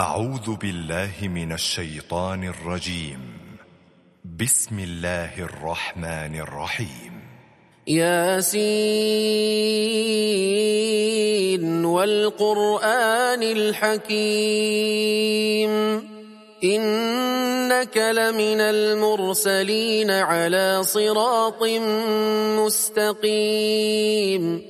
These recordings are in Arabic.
أعوذ بالله من الشيطان الرجيم. بسم الله الرحمن الرحيم. ياسين والقرآن الحكيم. إنك لمن المرسلين على صراط مستقيم.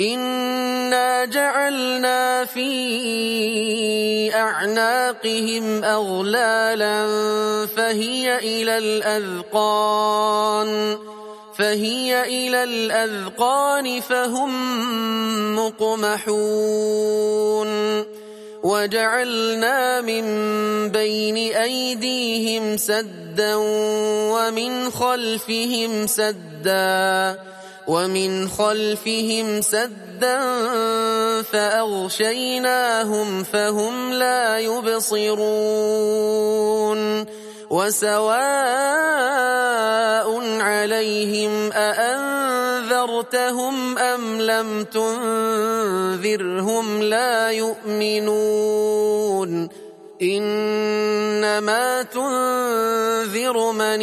إنا جعلنا في أعناقهم أغلالا فهي إلى الأذقان فهي إلى الأذقان فهم مقمحون وجعلنا من بين أيديهم سدا ومن خلفهم سدا ومن خلفهم سدا فأغشيناهم فهم لا يبصرون وسواء عليهم أأنذرتهم أم لم تنذرهم لا يؤمنون إنما تنذر من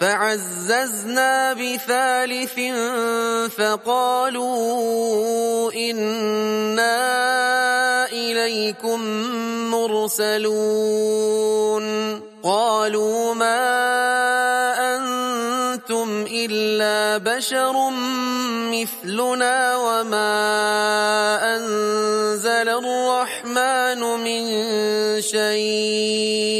فعززنا بثالث فقالوا إنا إليكم مرسلون. قالوا ما أنتم إلا بشر مثلنا وما أنزل الرحمن من شيء.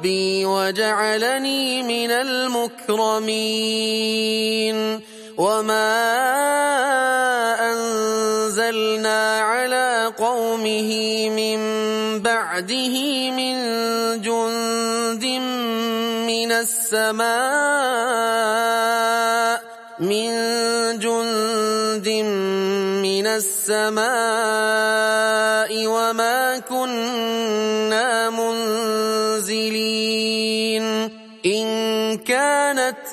ربي وجعلني من المكرمين. وما أنزلنا على قومه من بعده من جند من السماء من جند من السماء.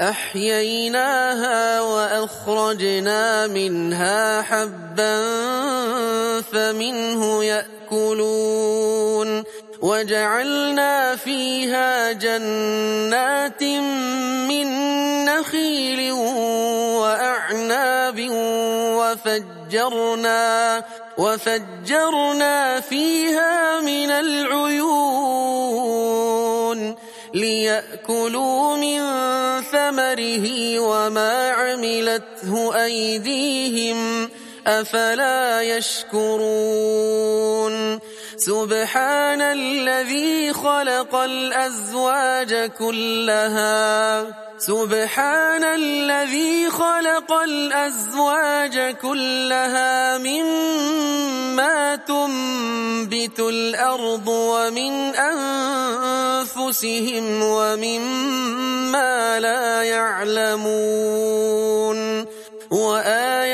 أحييناها وأخرجنا منها حبا فمنه يأكلون وجعلنا فيها جنات من نخيل وأعناب وفجرنا وفجرنا فيها من العيون ليأكلوا من ثمره وما عملته أيديهم أفلا يشكرون سبحان الذي خلق الأزواج كلها. سبحان الذي خلق الأزواج كلها مما تنبت الأرض ومن أنفسهم ومما لا يعلمون.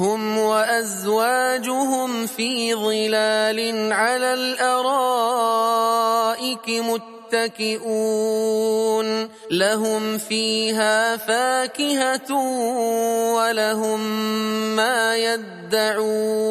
هم وأزواجهم في ظلال على الأرائك متكئون لهم فيها فاكهة ولهم ما يدعون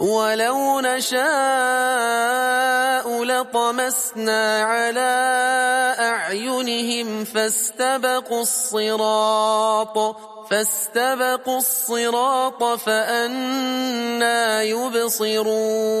ولو نشاء لطمسنا على أعينهم فاستبقوا الصراط فاستبقوا الصراط فأنا يبصرون.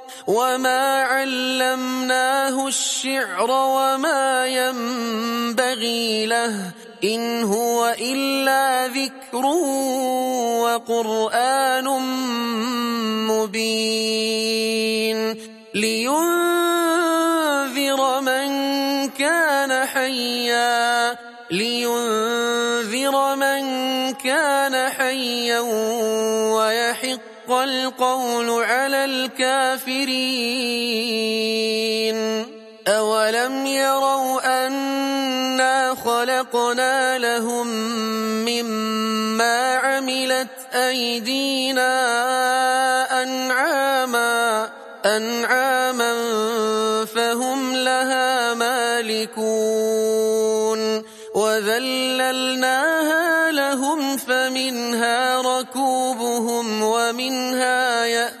وما علمناه الشعر وما ينبغي له إن هو إلا ذكر وقرآن مبين لينذر الكافرين. أولم يروا أنا خلقنا لهم مما عملت أيدينا أنعاما أنعاما فهم لها مالكون. وذللناها لهم فمنها ركوبهم ومنها يأكلون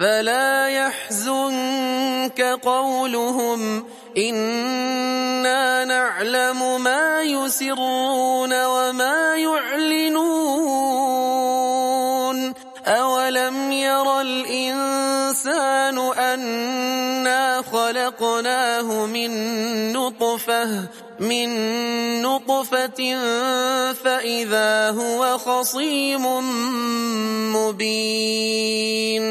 فلا يحزنك قولهم إنا نعلم ما يسرون وما يعلنون. أولم ير الإنسان أنا خلقناه من نطفة من نطفة فإذا هو خصيم مبين.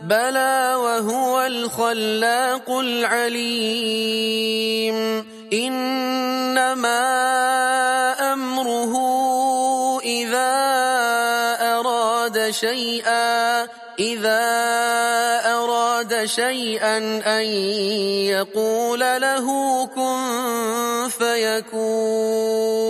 بلى وهو الخلاق العليم. إنما أمره إذا أراد شيئا إذا أراد شيئا أن يقول له كن فيكون.